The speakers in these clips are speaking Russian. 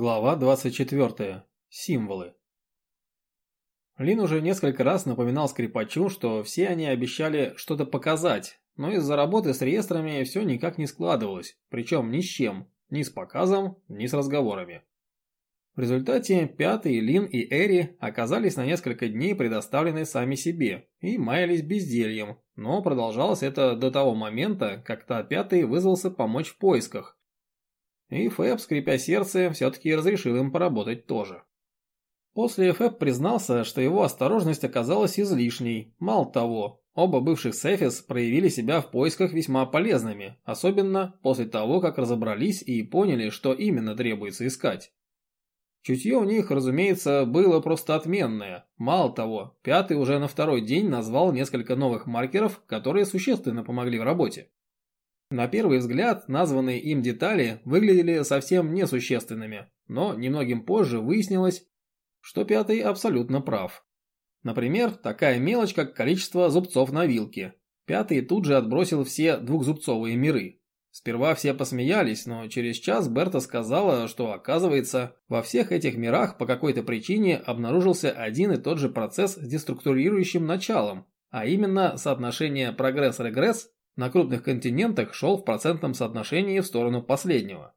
Глава 24. Символы. Лин уже несколько раз напоминал скрипачу, что все они обещали что-то показать, но из-за работы с реестрами все никак не складывалось, причем ни с чем, ни с показом, ни с разговорами. В результате Пятый, Лин и Эри оказались на несколько дней предоставлены сами себе и маялись бездельем, но продолжалось это до того момента, когда Пятый вызвался помочь в поисках, и Фэб, скрипя сердце, все-таки разрешил им поработать тоже. После Фэб признался, что его осторожность оказалась излишней. Мало того, оба бывших Сефис проявили себя в поисках весьма полезными, особенно после того, как разобрались и поняли, что именно требуется искать. Чутье у них, разумеется, было просто отменное. Мало того, пятый уже на второй день назвал несколько новых маркеров, которые существенно помогли в работе. На первый взгляд, названные им детали выглядели совсем несущественными, но немногим позже выяснилось, что пятый абсолютно прав. Например, такая мелочь, как количество зубцов на вилке. Пятый тут же отбросил все двухзубцовые миры. Сперва все посмеялись, но через час Берта сказала, что оказывается, во всех этих мирах по какой-то причине обнаружился один и тот же процесс с деструктурирующим началом, а именно соотношение прогресс-регресс на крупных континентах шел в процентном соотношении в сторону последнего.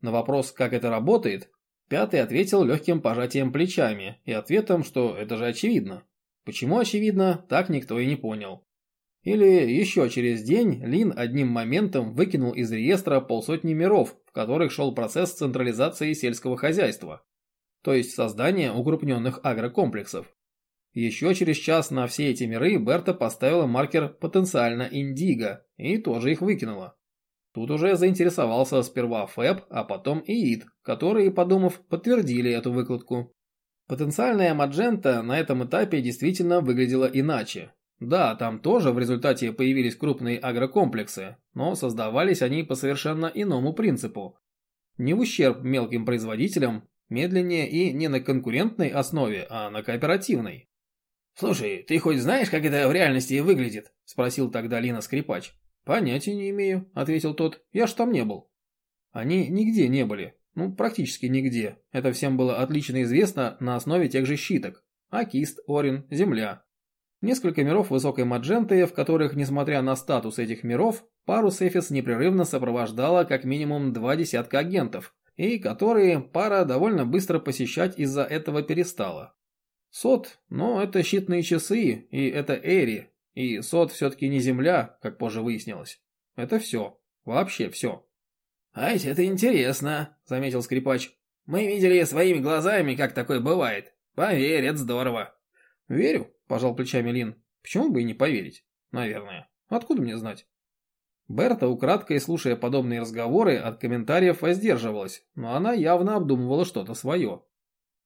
На вопрос, как это работает, Пятый ответил легким пожатием плечами и ответом, что это же очевидно. Почему очевидно, так никто и не понял. Или еще через день Лин одним моментом выкинул из реестра полсотни миров, в которых шел процесс централизации сельского хозяйства, то есть создания укрупненных агрокомплексов. Еще через час на все эти миры Берта поставила маркер «Потенциально Индиго» и тоже их выкинула. Тут уже заинтересовался сперва Фэб, а потом Иид, которые, подумав, подтвердили эту выкладку. Потенциальная Маджента на этом этапе действительно выглядела иначе. Да, там тоже в результате появились крупные агрокомплексы, но создавались они по совершенно иному принципу. Не в ущерб мелким производителям, медленнее и не на конкурентной основе, а на кооперативной. «Слушай, ты хоть знаешь, как это в реальности выглядит?» – спросил тогда Лина Скрипач. «Понятия не имею», – ответил тот. «Я ж там не был». Они нигде не были. Ну, практически нигде. Это всем было отлично известно на основе тех же щиток. Акист, Орин, Земля. Несколько миров высокой мадженты, в которых, несмотря на статус этих миров, пару Сефис непрерывно сопровождала как минимум два десятка агентов, и которые пара довольно быстро посещать из-за этого перестала. Сот, но это щитные часы, и это Эри, и Сот все-таки не Земля, как позже выяснилось. Это все. Вообще все. «А ведь это интересно», — заметил скрипач. «Мы видели своими глазами, как такое бывает. Поверь, это здорово». «Верю», — пожал плечами Лин. «Почему бы и не поверить? Наверное. Откуда мне знать?» Берта, украдкой слушая подобные разговоры, от комментариев воздерживалась, но она явно обдумывала что-то свое.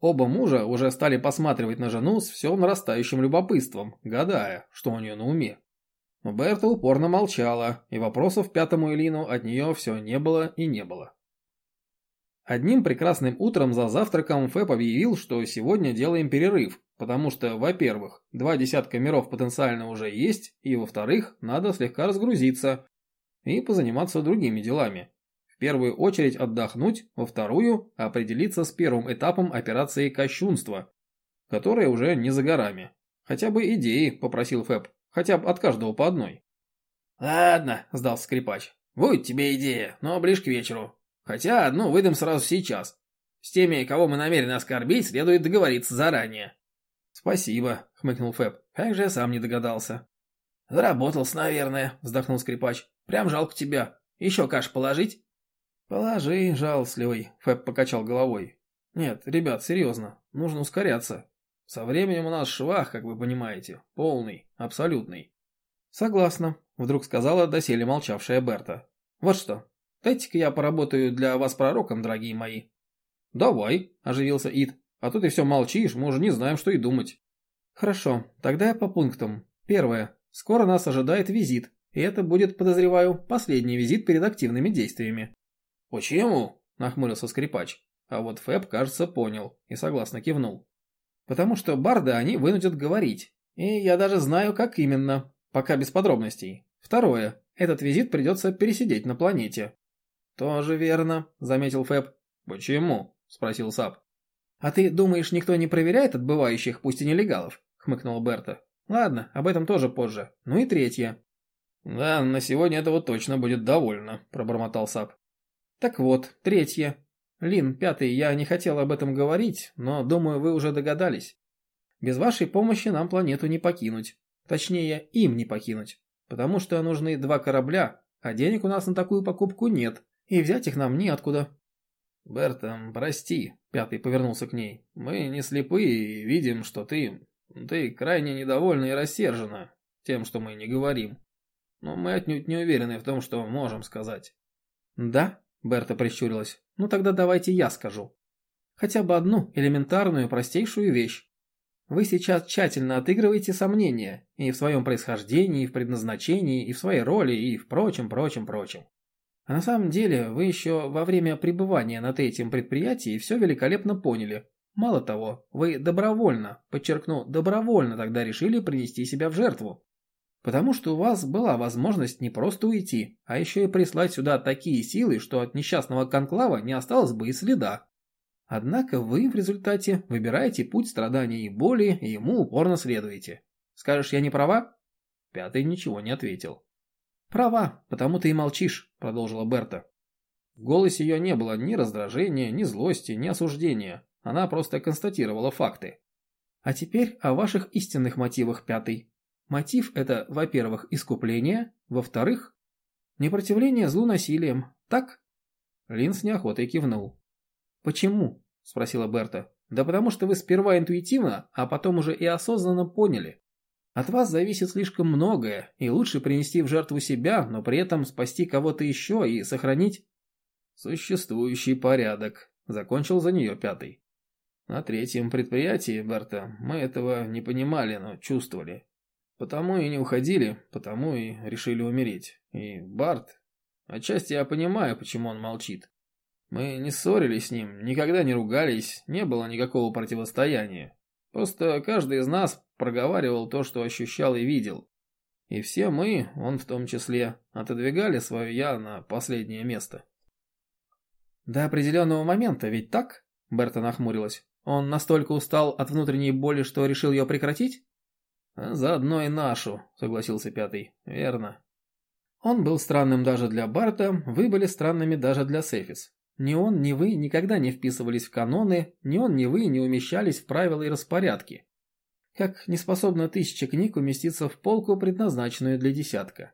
Оба мужа уже стали посматривать на жену с все нарастающим любопытством, гадая, что у нее на уме. Берта упорно молчала, и вопросов пятому Элину от нее все не было и не было. Одним прекрасным утром за завтраком Фэб объявил, что сегодня делаем перерыв, потому что, во-первых, два десятка миров потенциально уже есть, и, во-вторых, надо слегка разгрузиться и позаниматься другими делами. В первую очередь отдохнуть, во вторую – определиться с первым этапом операции «Кощунство», которая уже не за горами. Хотя бы идеи, попросил Фэб, хотя бы от каждого по одной. «Ладно», – сдался скрипач. «Будет тебе идея, но ближе к вечеру. Хотя одну выдам сразу сейчас. С теми, кого мы намерены оскорбить, следует договориться заранее». «Спасибо», – хмыкнул Фэб. «Как же я сам не догадался». «Заработался, наверное», – вздохнул скрипач. «Прям жалко тебя. Еще каш положить?» «Положи, жалостливый», — Фэб покачал головой. «Нет, ребят, серьезно, нужно ускоряться. Со временем у нас швах, как вы понимаете, полный, абсолютный». «Согласна», — вдруг сказала доселе молчавшая Берта. «Вот что, дайте-ка я поработаю для вас пророком, дорогие мои». «Давай», — оживился Ид, «а то ты все молчишь, мы уже не знаем, что и думать». «Хорошо, тогда я по пунктам. Первое. Скоро нас ожидает визит, и это будет, подозреваю, последний визит перед активными действиями. «Почему?» – нахмурился скрипач. А вот Фэб, кажется, понял и согласно кивнул. «Потому что барды они вынудят говорить. И я даже знаю, как именно. Пока без подробностей. Второе. Этот визит придется пересидеть на планете». «Тоже верно», – заметил Фэб. «Почему?» – спросил Сап. «А ты думаешь, никто не проверяет отбывающих, пусть и нелегалов?» – хмыкнула Берта. «Ладно, об этом тоже позже. Ну и третье». «Да, на сегодня этого точно будет довольно», – пробормотал Сап. «Так вот, третье. Лин, пятый, я не хотел об этом говорить, но думаю, вы уже догадались. Без вашей помощи нам планету не покинуть. Точнее, им не покинуть. Потому что нужны два корабля, а денег у нас на такую покупку нет, и взять их нам неоткуда. «Берта, прости», — Пятый повернулся к ней. «Мы не слепые и видим, что ты... Ты крайне недовольна и рассержена тем, что мы не говорим. Но мы отнюдь не уверены в том, что можем сказать». «Да?» — Берта прищурилась. «Ну тогда давайте я скажу. Хотя бы одну элементарную, простейшую вещь. Вы сейчас тщательно отыгрываете сомнения и в своем происхождении, и в предназначении, и в своей роли, и в прочем, прочем, прочем. А на самом деле вы еще во время пребывания на третьем предприятии все великолепно поняли. Мало того, вы добровольно, подчеркну, добровольно тогда решили принести себя в жертву. Потому что у вас была возможность не просто уйти, а еще и прислать сюда такие силы, что от несчастного конклава не осталось бы и следа. Однако вы в результате выбираете путь страданий и боли и ему упорно следуете. Скажешь, я не права? Пятый ничего не ответил. Права, потому ты и молчишь, продолжила Берта. В голосе ее не было ни раздражения, ни злости, ни осуждения. Она просто констатировала факты. А теперь о ваших истинных мотивах, пятый. Мотив – это, во-первых, искупление, во-вторых, непротивление злу насилием, так? Лин с неохотой кивнул. «Почему?» – спросила Берта. «Да потому что вы сперва интуитивно, а потом уже и осознанно поняли. От вас зависит слишком многое, и лучше принести в жертву себя, но при этом спасти кого-то еще и сохранить...» «Существующий порядок», – закончил за нее пятый. «На третьем предприятии, Берта, мы этого не понимали, но чувствовали. Потому и не уходили, потому и решили умереть. И Барт... Отчасти я понимаю, почему он молчит. Мы не ссорились с ним, никогда не ругались, не было никакого противостояния. Просто каждый из нас проговаривал то, что ощущал и видел. И все мы, он в том числе, отодвигали свое «я» на последнее место. «До определенного момента, ведь так?» Берта нахмурилась. «Он настолько устал от внутренней боли, что решил ее прекратить?» «Заодно и нашу», — согласился Пятый. «Верно». Он был странным даже для Барта, вы были странными даже для Сефис. Ни он, ни вы никогда не вписывались в каноны, ни он, ни вы не умещались в правила и распорядки. Как не способна тысяча книг уместиться в полку, предназначенную для десятка.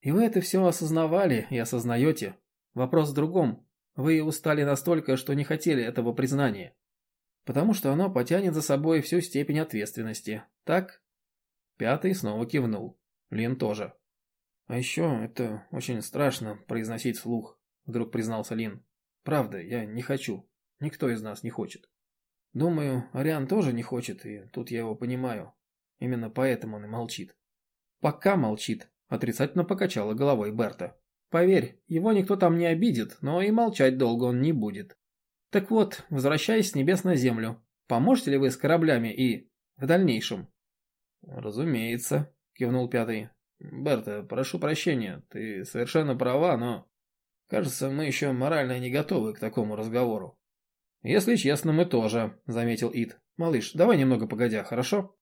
И вы это все осознавали и осознаете. Вопрос в другом. Вы устали настолько, что не хотели этого признания. Потому что оно потянет за собой всю степень ответственности. Так? Пятый снова кивнул. Лин тоже. А еще это очень страшно произносить вслух, вдруг признался Лин. Правда, я не хочу. Никто из нас не хочет. Думаю, Ариан тоже не хочет, и тут я его понимаю. Именно поэтому он и молчит. Пока молчит, отрицательно покачала головой Берта. Поверь, его никто там не обидит, но и молчать долго он не будет. Так вот, возвращаясь с небес на землю, поможете ли вы с кораблями и... в дальнейшем? Разумеется, кивнул пятый. Берта, прошу прощения, ты совершенно права, но... Кажется, мы еще морально не готовы к такому разговору. Если честно, мы тоже, заметил Ид. Малыш, давай немного погодя, хорошо?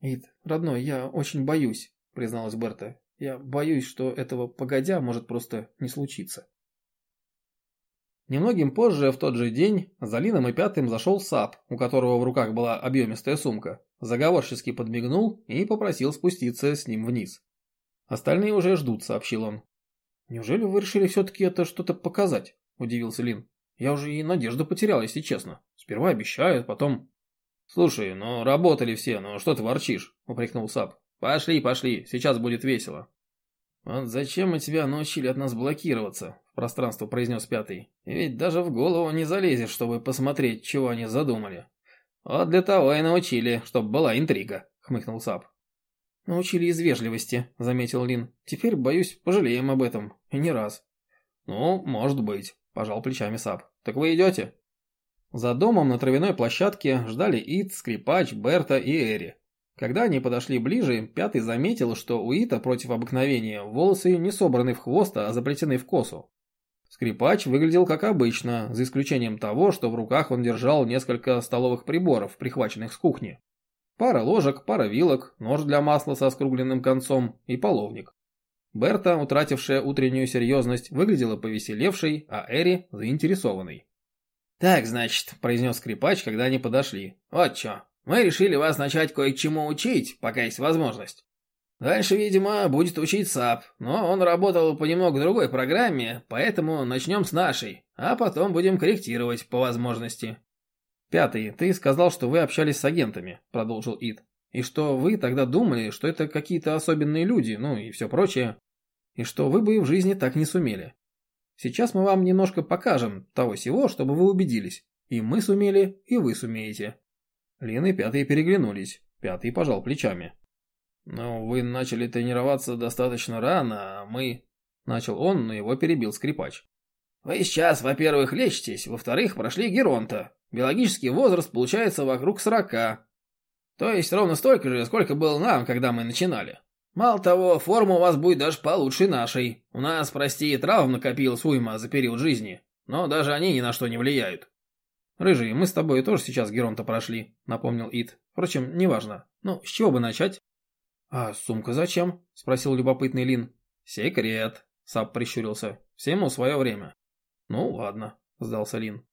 Ид, родной, я очень боюсь, призналась Берта. Я боюсь, что этого погодя может просто не случиться. Немногим позже, в тот же день, за Лином и Пятым зашел Сап, у которого в руках была объемистая сумка. Заговорчески подмигнул и попросил спуститься с ним вниз. «Остальные уже ждут», — сообщил он. «Неужели вы решили все-таки это что-то показать?» – удивился Лин. «Я уже и надежду потерял, если честно. Сперва обещают, потом...» «Слушай, ну работали все, ну что ты ворчишь?» – упрекнул Сап. «Пошли, пошли, сейчас будет весело». «Вот зачем мы тебя научили от нас блокироваться?» – в пространство произнес Пятый. «Ведь даже в голову не залезешь, чтобы посмотреть, чего они задумали». «Вот для того и научили, чтобы была интрига», – хмыкнул Сап. «Научили из вежливости», — заметил Лин. «Теперь, боюсь, пожалеем об этом. И не раз». «Ну, может быть», — пожал плечами Сап. «Так вы идете?» За домом на травяной площадке ждали Ит, Скрипач, Берта и Эри. Когда они подошли ближе, Пятый заметил, что у Ита против обыкновения волосы не собраны в хвост, а заплетены в косу. Скрипач выглядел как обычно, за исключением того, что в руках он держал несколько столовых приборов, прихваченных с кухни. Пара ложек, пара вилок, нож для масла со скругленным концом и половник. Берта, утратившая утреннюю серьезность, выглядела повеселевшей, а Эри – заинтересованной. «Так, значит», – произнес скрипач, когда они подошли. «Вот что, мы решили вас начать кое к чему учить, пока есть возможность. Дальше, видимо, будет учить САП, но он работал по немного другой программе, поэтому начнем с нашей, а потом будем корректировать по возможности. Пятый, ты сказал, что вы общались с агентами, продолжил Ид. И что вы тогда думали, что это какие-то особенные люди, ну и все прочее. И что вы бы в жизни так не сумели. Сейчас мы вам немножко покажем того всего, чтобы вы убедились. И мы сумели, и вы сумеете. Лин и Пятый переглянулись. Пятый пожал плечами. «Ну, вы начали тренироваться достаточно рано, а мы...» Начал он, но его перебил скрипач. «Вы сейчас, во-первых, лечитесь, во-вторых, прошли Геронта. Биологический возраст получается вокруг сорока. То есть ровно столько же, сколько было нам, когда мы начинали. Мало того, форма у вас будет даже получше нашей. У нас, прости, травм накопилось уйма за период жизни, но даже они ни на что не влияют». «Рыжий, мы с тобой тоже сейчас Геронта прошли», — напомнил Ит. «Впрочем, неважно. Ну, с чего бы начать?» «А сумка зачем?» – спросил любопытный Лин. «Секрет», – Сап прищурился. «Всему свое время». «Ну ладно», – сдался Лин.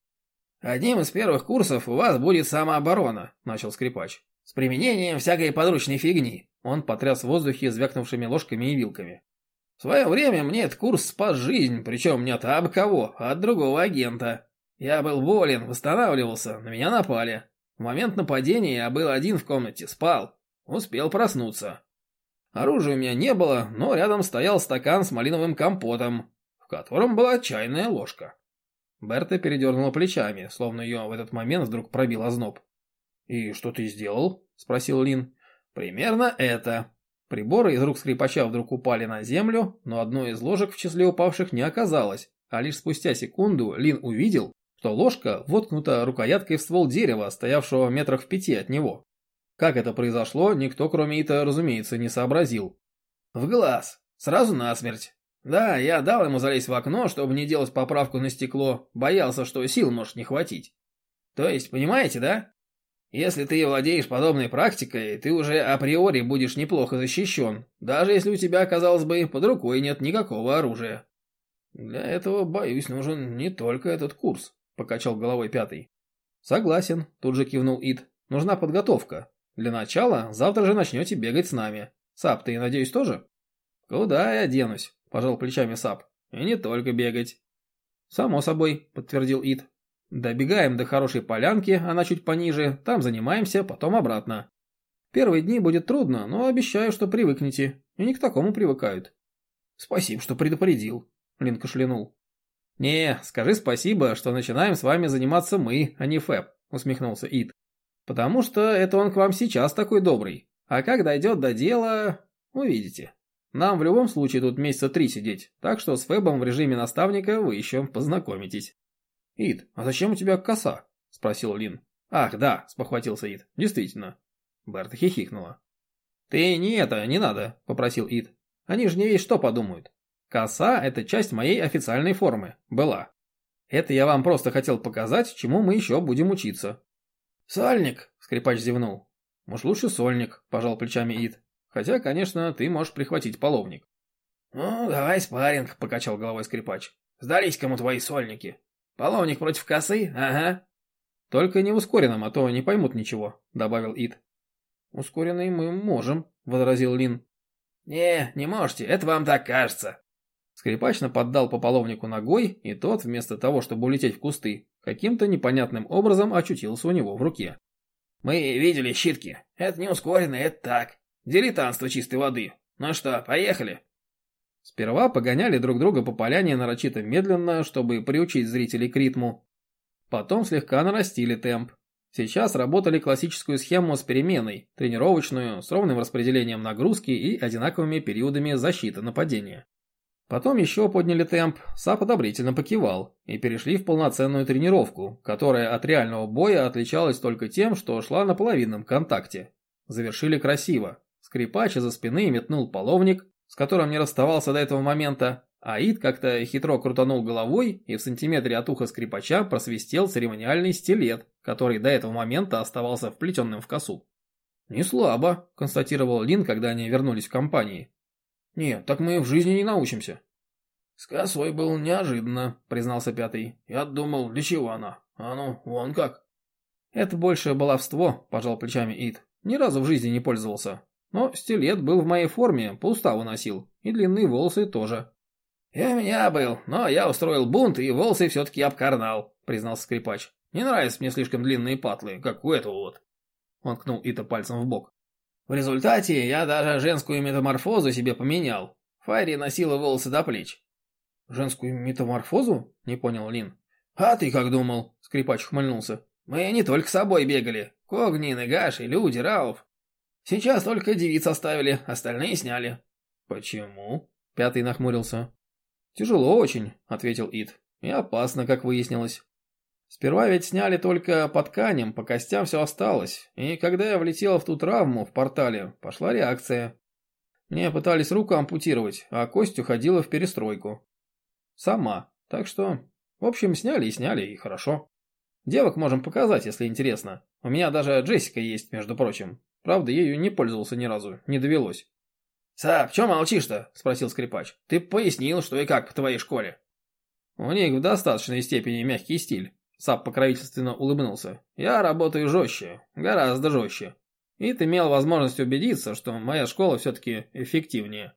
«Одним из первых курсов у вас будет самооборона», – начал скрипач. «С применением всякой подручной фигни». Он потряс в воздухе звякнувшими ложками и вилками. «В свое время мне этот курс спас жизнь, причем не от абы кого, а от другого агента. Я был болен, восстанавливался, на меня напали. В момент нападения я был один в комнате, спал. Успел проснуться. Оружия у меня не было, но рядом стоял стакан с малиновым компотом, в котором была чайная ложка. Берта передернула плечами, словно ее в этот момент вдруг пробил озноб. «И что ты сделал?» – спросил Лин. «Примерно это». Приборы из рук скрипача вдруг упали на землю, но одной из ложек в числе упавших не оказалось, а лишь спустя секунду Лин увидел, что ложка воткнута рукояткой в ствол дерева, стоявшего метрах в пяти от него. Как это произошло, никто, кроме Ита, разумеется, не сообразил. В глаз. Сразу насмерть. Да, я дал ему залезть в окно, чтобы не делать поправку на стекло, боялся, что сил может не хватить. То есть, понимаете, да? Если ты владеешь подобной практикой, ты уже априори будешь неплохо защищен, даже если у тебя, казалось бы, под рукой нет никакого оружия. Для этого, боюсь, нужен не только этот курс, покачал головой пятый. Согласен, тут же кивнул Ид. Нужна подготовка. Для начала завтра же начнете бегать с нами. Сап, ты, надеюсь, тоже? Куда я денусь? Пожал плечами Сап. И не только бегать. Само собой, подтвердил Ит. Добегаем до хорошей полянки, она чуть пониже, там занимаемся, потом обратно. Первые дни будет трудно, но обещаю, что привыкнете. И не к такому привыкают. Спасибо, что предупредил, Лин кашлянул. Не, скажи спасибо, что начинаем с вами заниматься мы, а не Фэб, усмехнулся Ит. Потому что это он к вам сейчас такой добрый. А как дойдет до дела, увидите. Нам в любом случае тут месяца три сидеть, так что с Фэбом в режиме наставника вы еще познакомитесь. Ид, а зачем у тебя коса? Спросил Лин. Ах, да, спохватился Ид. Действительно. Берта хихикнула. Ты не это, не надо, попросил Ид. Они же не весь что подумают. Коса – это часть моей официальной формы. Была. Это я вам просто хотел показать, чему мы еще будем учиться. «Сольник!» — скрипач зевнул. «Может, лучше сольник?» — пожал плечами Ид. «Хотя, конечно, ты можешь прихватить половник». «Ну, давай спарринг», — покачал головой скрипач. «Сдались кому твои сольники. Половник против косы? Ага». «Только не в ускоренном, а то не поймут ничего», — добавил Ид. «Ускоренный мы можем», — возразил Лин. «Не, не можете, это вам так кажется». Скрипач наподдал по половнику ногой, и тот, вместо того, чтобы улететь в кусты, каким-то непонятным образом очутился у него в руке. «Мы видели щитки. Это не ускоренно, это так. Дилетантство чистой воды. Ну что, поехали?» Сперва погоняли друг друга по поляне нарочито медленно, чтобы приучить зрителей к ритму. Потом слегка нарастили темп. Сейчас работали классическую схему с переменой, тренировочную, с ровным распределением нагрузки и одинаковыми периодами защиты нападения. Потом еще подняли темп, Сап одобрительно покивал, и перешли в полноценную тренировку, которая от реального боя отличалась только тем, что шла на половинном контакте. Завершили красиво. Скрипач из-за спины метнул половник, с которым не расставался до этого момента, Аид как-то хитро крутанул головой, и в сантиметре от уха скрипача просвистел церемониальный стилет, который до этого момента оставался вплетенным в косу. «Не слабо», – констатировал Лин, когда они вернулись в компании. «Нет, так мы в жизни не научимся». «С косой был неожиданно», – признался пятый. «Я думал, для чего она? А ну, вон как». «Это больше баловство», – пожал плечами Ид. «Ни разу в жизни не пользовался. Но стилет был в моей форме, по уставу носил. И длинные волосы тоже». «И у меня был, но я устроил бунт и волосы все-таки обкарнал», – признался скрипач. «Не нравятся мне слишком длинные патлы, как у этого вот». Он кнул Ита пальцем в бок. В результате я даже женскую метаморфозу себе поменял. Файри носила волосы до плеч. «Женскую метаморфозу?» – не понял Лин. «А ты как думал?» – скрипач ухмыльнулся. «Мы не только с собой бегали. Когнин, Игаш и люди, Рауф. Сейчас только девиц оставили, остальные сняли». «Почему?» – пятый нахмурился. «Тяжело очень», – ответил Ид. «И опасно, как выяснилось. Сперва ведь сняли только по тканям, по костям все осталось. И когда я влетел в ту травму в портале, пошла реакция. Мне пытались руку ампутировать, а кость уходила в перестройку. Сама. Так что, в общем, сняли и сняли, и хорошо. Девок можем показать, если интересно. У меня даже Джессика есть, между прочим. Правда, ею не пользовался ни разу, не довелось. «Сап, чё молчишь-то?» – спросил скрипач. «Ты пояснил, что и как по твоей школе». У них в достаточной степени мягкий стиль. Сап покровительственно улыбнулся. «Я работаю жестче, гораздо жестче. И ты имел возможность убедиться, что моя школа все-таки эффективнее».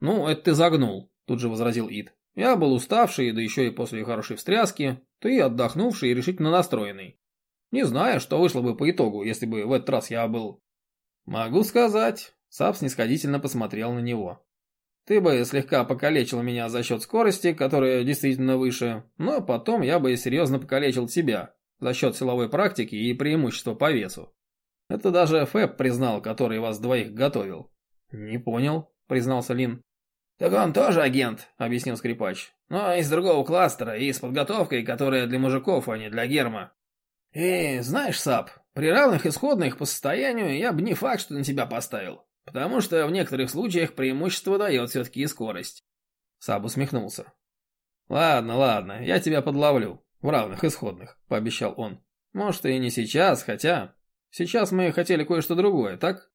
«Ну, это ты загнул», – тут же возразил Ид. «Я был уставший, да еще и после хорошей встряски, ты отдохнувший и решительно настроенный. Не знаю, что вышло бы по итогу, если бы в этот раз я был...» «Могу сказать». Сап снисходительно посмотрел на него. Ты бы слегка покалечил меня за счет скорости, которая действительно выше, но потом я бы серьезно покалечил тебя за счет силовой практики и преимущества по весу. Это даже Фэб признал, который вас двоих готовил. Не понял, признался Лин. Так он тоже агент, объяснил скрипач. Но из другого кластера и с подготовкой, которая для мужиков, а не для герма. И знаешь, Сап, при равных исходных по состоянию я бы не факт, что на тебя поставил. Потому что в некоторых случаях преимущество дает все-таки и скорость. Саб усмехнулся. «Ладно, ладно, я тебя подловлю. В равных исходных», — пообещал он. «Может, и не сейчас, хотя... Сейчас мы хотели кое-что другое, так?»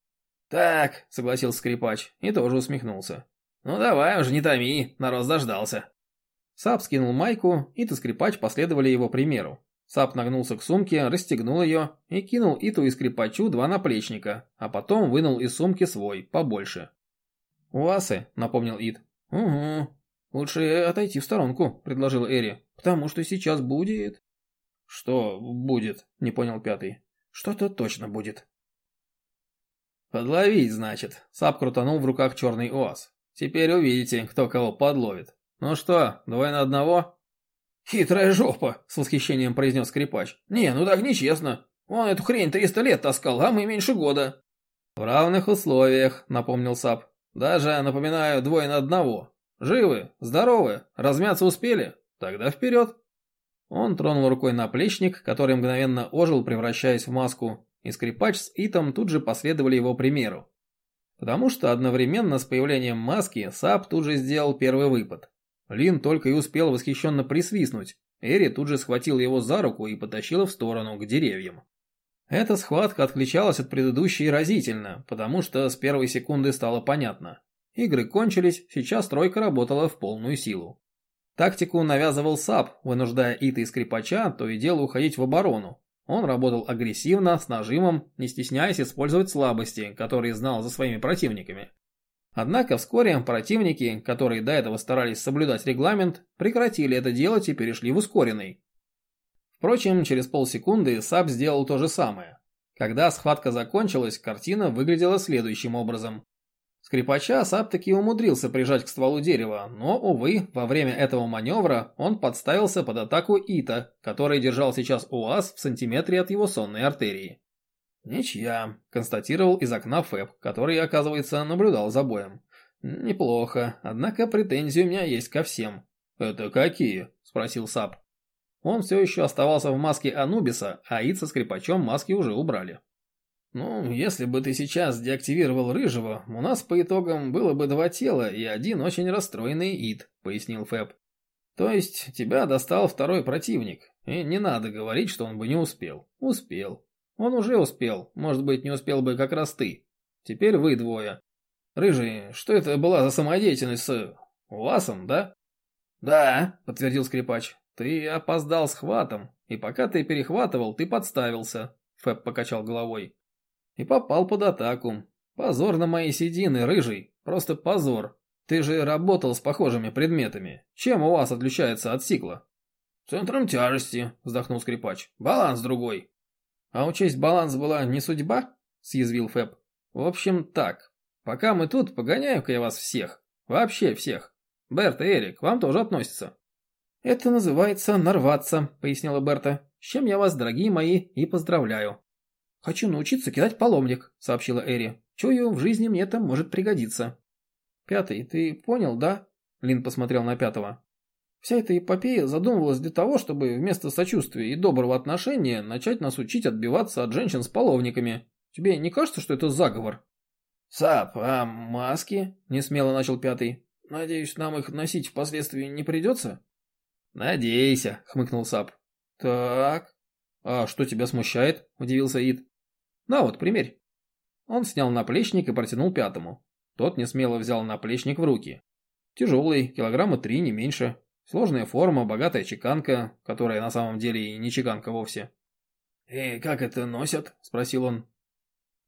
«Так», — согласился скрипач и тоже усмехнулся. «Ну давай уже не томи, народ заждался». Саб скинул майку, и ты скрипач последовали его примеру. Сап нагнулся к сумке, расстегнул ее и кинул Иту и скрипачу два наплечника, а потом вынул из сумки свой, побольше. «Уасы», — напомнил Ит. «Угу. Лучше отойти в сторонку», — предложил Эри. «Потому что сейчас будет...» «Что будет?» — не понял пятый. «Что-то точно будет». «Подловить, значит», — Сап крутанул в руках черный УАЗ. «Теперь увидите, кто кого подловит. Ну что, двое на одного?» «Хитрая жопа!» — с восхищением произнес скрипач. «Не, ну так нечестно. Он эту хрень триста лет таскал, а мы меньше года». «В равных условиях», — напомнил Сап. «Даже, напоминаю, двое на одного. Живы? Здоровы? Размяться успели? Тогда вперед!» Он тронул рукой наплечник, который мгновенно ожил, превращаясь в маску, и скрипач с Итом тут же последовали его примеру. Потому что одновременно с появлением маски Сап тут же сделал первый выпад. Лин только и успел восхищенно присвистнуть. Эри тут же схватил его за руку и потащила в сторону, к деревьям. Эта схватка отличалась от предыдущей разительно, потому что с первой секунды стало понятно. Игры кончились, сейчас тройка работала в полную силу. Тактику навязывал САП, вынуждая Ида и Скрипача то и дело уходить в оборону. Он работал агрессивно, с нажимом, не стесняясь использовать слабости, которые знал за своими противниками. Однако вскоре противники, которые до этого старались соблюдать регламент, прекратили это делать и перешли в ускоренный. Впрочем, через полсекунды Саб сделал то же самое. Когда схватка закончилась, картина выглядела следующим образом. Скрипача Саб таки умудрился прижать к стволу дерева, но, увы, во время этого маневра он подставился под атаку Ита, который держал сейчас УАЗ в сантиметре от его сонной артерии. «Ничья», — констатировал из окна Фэб, который, оказывается, наблюдал за боем. «Неплохо, однако претензии у меня есть ко всем». «Это какие?» — спросил Сап. Он все еще оставался в маске Анубиса, а Ид со скрипачом маски уже убрали. «Ну, если бы ты сейчас деактивировал Рыжего, у нас по итогам было бы два тела и один очень расстроенный Ид», — пояснил Фэб. «То есть тебя достал второй противник, и не надо говорить, что он бы не успел. Успел. Он уже успел, может быть, не успел бы как раз ты. Теперь вы двое. Рыжий, что это была за самодеятельность с... Васом, да?» «Да», — подтвердил скрипач. «Ты опоздал с хватом, и пока ты перехватывал, ты подставился», — Фэб покачал головой и попал под атаку. Позор на мои седины, рыжий, просто позор. Ты же работал с похожими предметами. Чем у вас отличается от сикла? Центром тяжести, вздохнул скрипач. Баланс другой. А учесть баланс была не судьба? Съязвил Фэб. В общем, так. Пока мы тут, погоняю-ка я вас всех. Вообще всех. Берт и Эрик, вам тоже относятся. Это называется нарваться, пояснила Берта. С чем я вас, дорогие мои, и поздравляю. «Хочу научиться кидать паломник», — сообщила Эри. «Чую, в жизни мне это может пригодиться». «Пятый, ты понял, да?» Лин посмотрел на пятого. «Вся эта эпопея задумывалась для того, чтобы вместо сочувствия и доброго отношения начать нас учить отбиваться от женщин с половниками. Тебе не кажется, что это заговор?» «Сап, а маски?» — несмело начал пятый. «Надеюсь, нам их носить впоследствии не придется?» «Надейся», — хмыкнул Сап. «Так...» «А что тебя смущает?» — удивился Ид. На вот, примерь. Он снял наплечник и протянул пятому. Тот несмело взял наплечник в руки. Тяжелый, килограмма три, не меньше. Сложная форма, богатая чеканка, которая на самом деле и не чеканка вовсе. «И как это носят?» – спросил он.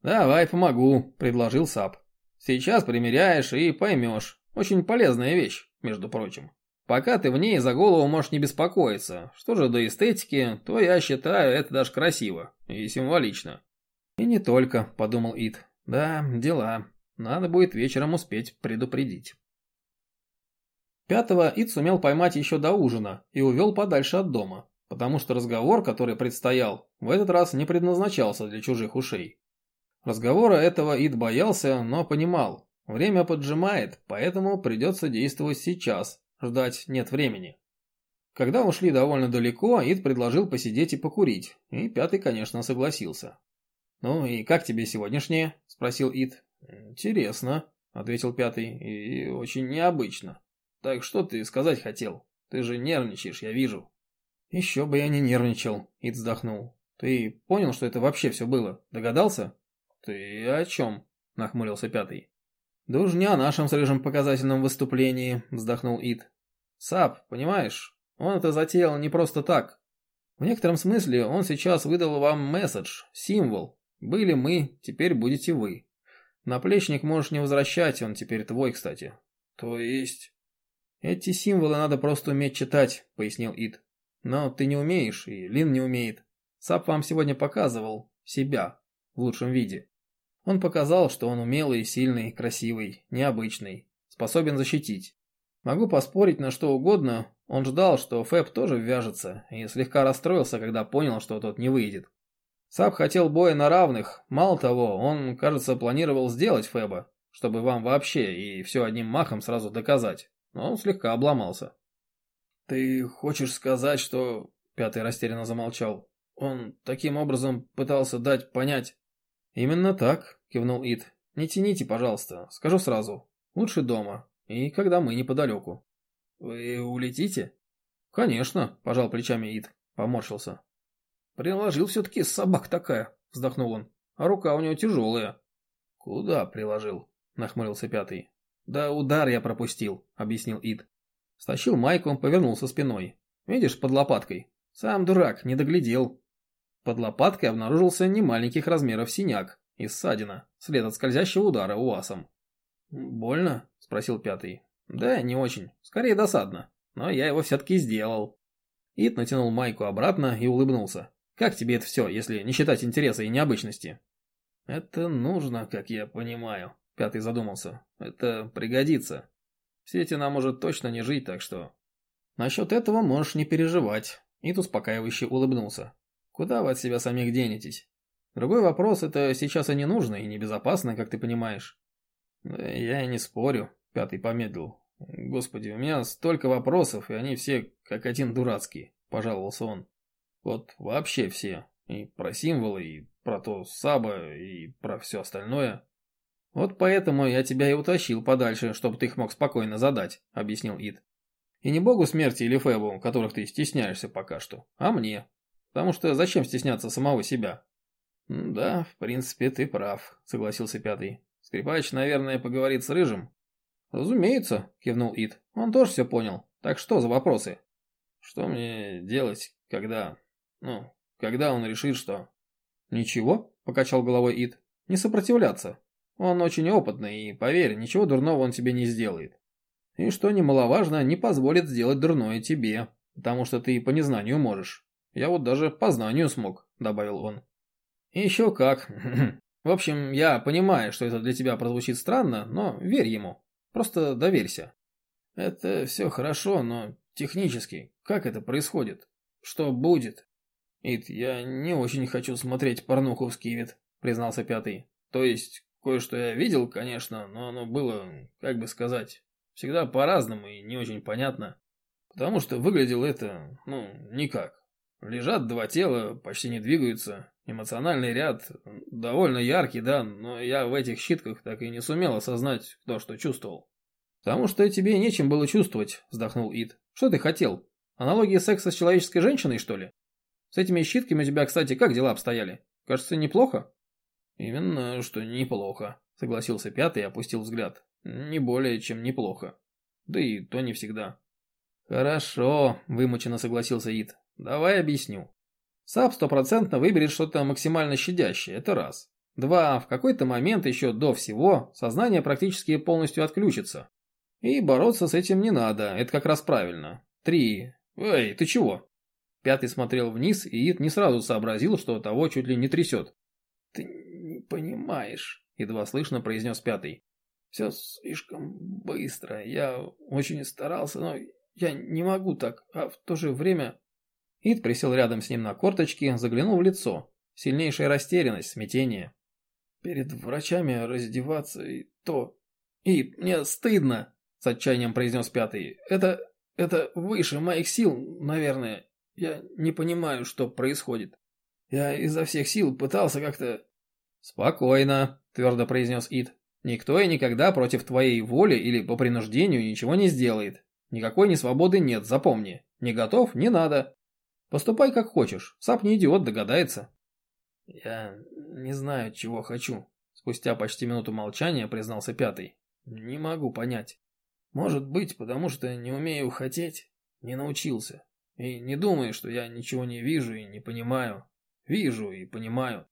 «Давай помогу», – предложил Сап. «Сейчас примеряешь и поймешь. Очень полезная вещь, между прочим. Пока ты в ней за голову можешь не беспокоиться. Что же до эстетики, то я считаю это даже красиво и символично. И не только, подумал Ид. Да, дела. Надо будет вечером успеть предупредить. Пятого Ид сумел поймать еще до ужина и увел подальше от дома, потому что разговор, который предстоял, в этот раз не предназначался для чужих ушей. Разговора этого Ид боялся, но понимал. Время поджимает, поэтому придется действовать сейчас, ждать нет времени. Когда ушли довольно далеко, Ид предложил посидеть и покурить, и Пятый, конечно, согласился. «Ну и как тебе сегодняшнее?» – спросил Ит. «Интересно», – ответил пятый, – «и очень необычно. Так что ты сказать хотел? Ты же нервничаешь, я вижу». «Еще бы я не нервничал», – Ит вздохнул. «Ты понял, что это вообще все было? Догадался?» «Ты о чем?» – нахмурился пятый. «Да уж не о нашем с Рыжим показательном выступлении», – вздохнул Ит. «Сап, понимаешь, он это затеял не просто так. В некотором смысле он сейчас выдал вам месседж, символ, были мы, теперь будете вы. Наплечник можешь не возвращать, он теперь твой, кстати. То есть... Эти символы надо просто уметь читать, пояснил Ид. Но ты не умеешь, и Лин не умеет. Сап вам сегодня показывал себя в лучшем виде. Он показал, что он умелый, сильный, красивый, необычный, способен защитить. Могу поспорить на что угодно, он ждал, что Фэб тоже ввяжется, и слегка расстроился, когда понял, что тот не выйдет. Саб хотел боя на равных. Мало того, он, кажется, планировал сделать Феба, чтобы вам вообще и все одним махом сразу доказать. Но он слегка обломался. «Ты хочешь сказать, что...» Пятый растерянно замолчал. «Он таким образом пытался дать понять...» «Именно так», кивнул Ид. «Не тяните, пожалуйста. Скажу сразу. Лучше дома. И когда мы неподалеку». «Вы улетите?» «Конечно», пожал плечами Ид. Поморщился. Приложил все-таки собак такая, вздохнул он. А рука у него тяжелая. Куда приложил? Нахмурился пятый. Да удар я пропустил, объяснил Ид. Стащил майку, повернулся спиной. Видишь, под лопаткой. Сам дурак, не доглядел. Под лопаткой обнаружился немаленьких размеров синяк и ссадина, след от скользящего удара уасом. «Больно?» – спросил пятый. «Да, не очень. Скорее досадно. Но я его все-таки сделал». Ид натянул майку обратно и улыбнулся. Как тебе это все, если не считать интереса и необычности? Это нужно, как я понимаю, Пятый задумался. Это пригодится. В свете нам может точно не жить, так что... Насчет этого можешь не переживать. Ит успокаивающе улыбнулся. Куда вы от себя самих денетесь? Другой вопрос, это сейчас и не нужно, и небезопасно, как ты понимаешь. Я и не спорю, Пятый помедлил. Господи, у меня столько вопросов, и они все как один дурацкие, пожаловался он. Вот вообще все. И про символы, и про то Саба и про все остальное. Вот поэтому я тебя и утащил подальше, чтобы ты их мог спокойно задать, объяснил Ид. И не богу смерти или Фэбу, которых ты стесняешься пока что, а мне. Потому что зачем стесняться самого себя? Да, в принципе, ты прав, согласился пятый. Скрипач, наверное, поговорит с Рыжим. Разумеется, кивнул Ид. Он тоже все понял. Так что за вопросы? Что мне делать, когда... Ну, когда он решит, что... Ничего, покачал головой Ид. Не сопротивляться. Он очень опытный, и, поверь, ничего дурного он тебе не сделает. И что немаловажно, не позволит сделать дурное тебе, потому что ты по незнанию можешь. Я вот даже по знанию смог, добавил он. Еще как. В общем, я понимаю, что это для тебя прозвучит странно, но верь ему. Просто доверься. Это все хорошо, но технически, как это происходит? Что будет? Ит, я не очень хочу смотреть порнуху в Скивет, признался пятый. То есть, кое-что я видел, конечно, но оно было, как бы сказать, всегда по-разному и не очень понятно. Потому что выглядело это, ну, никак. Лежат два тела, почти не двигаются. Эмоциональный ряд довольно яркий, да, но я в этих щитках так и не сумел осознать, кто что чувствовал. «Потому что тебе нечем было чувствовать», – вздохнул Ид. «Что ты хотел? Аналогия секса с человеческой женщиной, что ли? С этими щитками у тебя, кстати, как дела обстояли? Кажется, неплохо?» «Именно, что неплохо», – согласился Пятый и опустил взгляд. «Не более, чем неплохо. Да и то не всегда». «Хорошо», – вымученно согласился Ид. «Давай объясню. САП стопроцентно выберет что-то максимально щадящее, это раз. Два, в какой-то момент еще до всего сознание практически полностью отключится. И бороться с этим не надо, это как раз правильно. Три. Эй, ты чего? Пятый смотрел вниз, и Ид не сразу сообразил, что того чуть ли не трясет. Ты понимаешь, едва слышно произнес пятый. Все слишком быстро. Я очень старался, но я не могу так, а в то же время... Ид присел рядом с ним на корточки, заглянул в лицо. Сильнейшая растерянность, смятение. Перед врачами раздеваться и то... Ид, мне стыдно с отчаянием произнес пятый. Это... это выше моих сил, наверное. Я не понимаю, что происходит. Я изо всех сил пытался как-то... Спокойно, твердо произнес Ид. Никто и никогда против твоей воли или по принуждению ничего не сделает. Никакой несвободы нет, запомни. Не готов, не надо. Поступай как хочешь, Сап не идиот, догадается. Я не знаю, чего хочу. Спустя почти минуту молчания признался пятый. Не могу понять. Может быть, потому что не умею хотеть, не научился. И не думаю, что я ничего не вижу и не понимаю. Вижу и понимаю.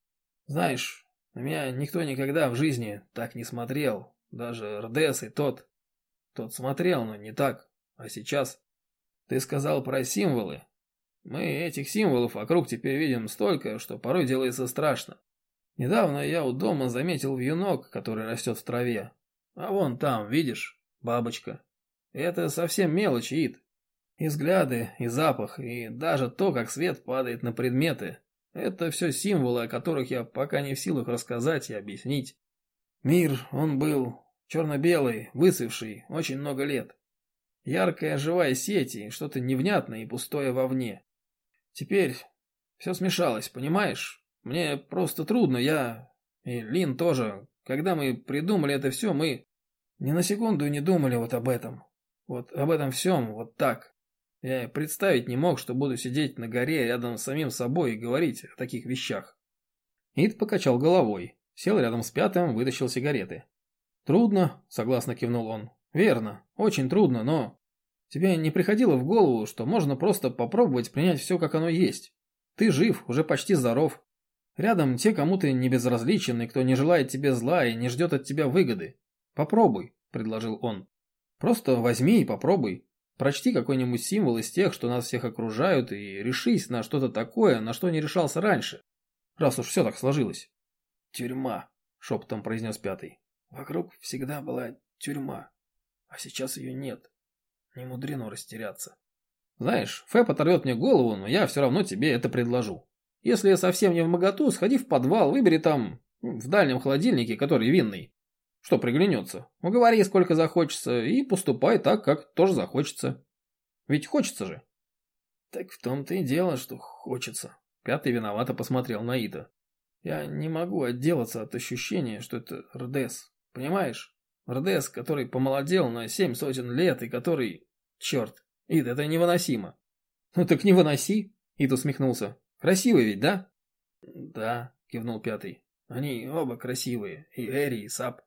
Знаешь, на меня никто никогда в жизни так не смотрел. Даже РДС и тот. Тот смотрел, но не так. А сейчас... Ты сказал про символы. Мы этих символов вокруг теперь видим столько, что порой делается страшно. Недавно я у дома заметил вьюнок, который растет в траве. А вон там, видишь? бабочка. Это совсем мелочи, Ид. И взгляды, и запах, и даже то, как свет падает на предметы. Это все символы, о которых я пока не в силах рассказать и объяснить. Мир, он был черно-белый, высывший, очень много лет. Яркая живая сеть и что-то невнятное и пустое вовне. Теперь все смешалось, понимаешь? Мне просто трудно, я... И Лин тоже. Когда мы придумали это все, мы... Ни на секунду не думали вот об этом. Вот об этом всем, вот так. Я представить не мог, что буду сидеть на горе рядом с самим собой и говорить о таких вещах. Ид покачал головой, сел рядом с пятым, вытащил сигареты. «Трудно», — согласно кивнул он. «Верно, очень трудно, но...» «Тебе не приходило в голову, что можно просто попробовать принять все, как оно есть? Ты жив, уже почти здоров. Рядом те, кому ты не безразличен, и кто не желает тебе зла и не ждет от тебя выгоды. «Попробуй», — предложил он. «Просто возьми и попробуй. Прочти какой-нибудь символ из тех, что нас всех окружают, и решись на что-то такое, на что не решался раньше, раз уж все так сложилось». «Тюрьма», — шепотом произнес пятый. «Вокруг всегда была тюрьма, а сейчас ее нет. Не мудрено растеряться». «Знаешь, Фэп оторвет мне голову, но я все равно тебе это предложу. Если я совсем не в моготу, сходи в подвал, выбери там, в дальнем холодильнике, который винный. Что приглянется? Уговори, сколько захочется, и поступай так, как тоже захочется. Ведь хочется же. Так в том-то и дело, что хочется. Пятый виновато посмотрел на Ида. Я не могу отделаться от ощущения, что это Рдес. Понимаешь? Рдес, который помолодел на семь сотен лет и который... Черт, Ид, это невыносимо. Ну так не выноси, Ид усмехнулся. Красивый ведь, да? Да, кивнул пятый. Они оба красивые, и Эри, и Сап.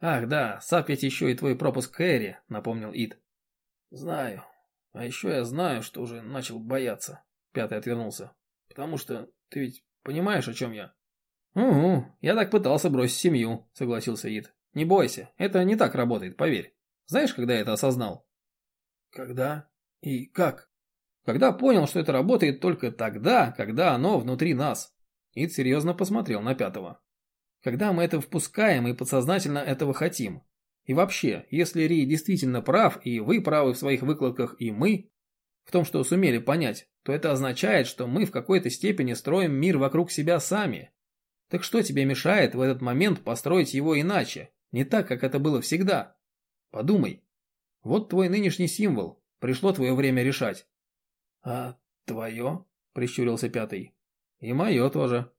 Ах, да, Сап ведь еще и твой пропуск к Эри, напомнил Ид. Знаю. А еще я знаю, что уже начал бояться. Пятый отвернулся. Потому что ты ведь понимаешь, о чем я? Угу, я так пытался бросить семью, согласился Ид. Не бойся, это не так работает, поверь. Знаешь, когда я это осознал? Когда? И как? Когда понял, что это работает только тогда, когда оно внутри нас. Ид серьезно посмотрел на пятого. Когда мы это впускаем и подсознательно этого хотим. И вообще, если Ри действительно прав, и вы правы в своих выкладках, и мы, в том, что сумели понять, то это означает, что мы в какой-то степени строим мир вокруг себя сами. Так что тебе мешает в этот момент построить его иначе, не так, как это было всегда? Подумай. Вот твой нынешний символ, пришло твое время решать. А твое? Прищурился пятый. И мое тоже.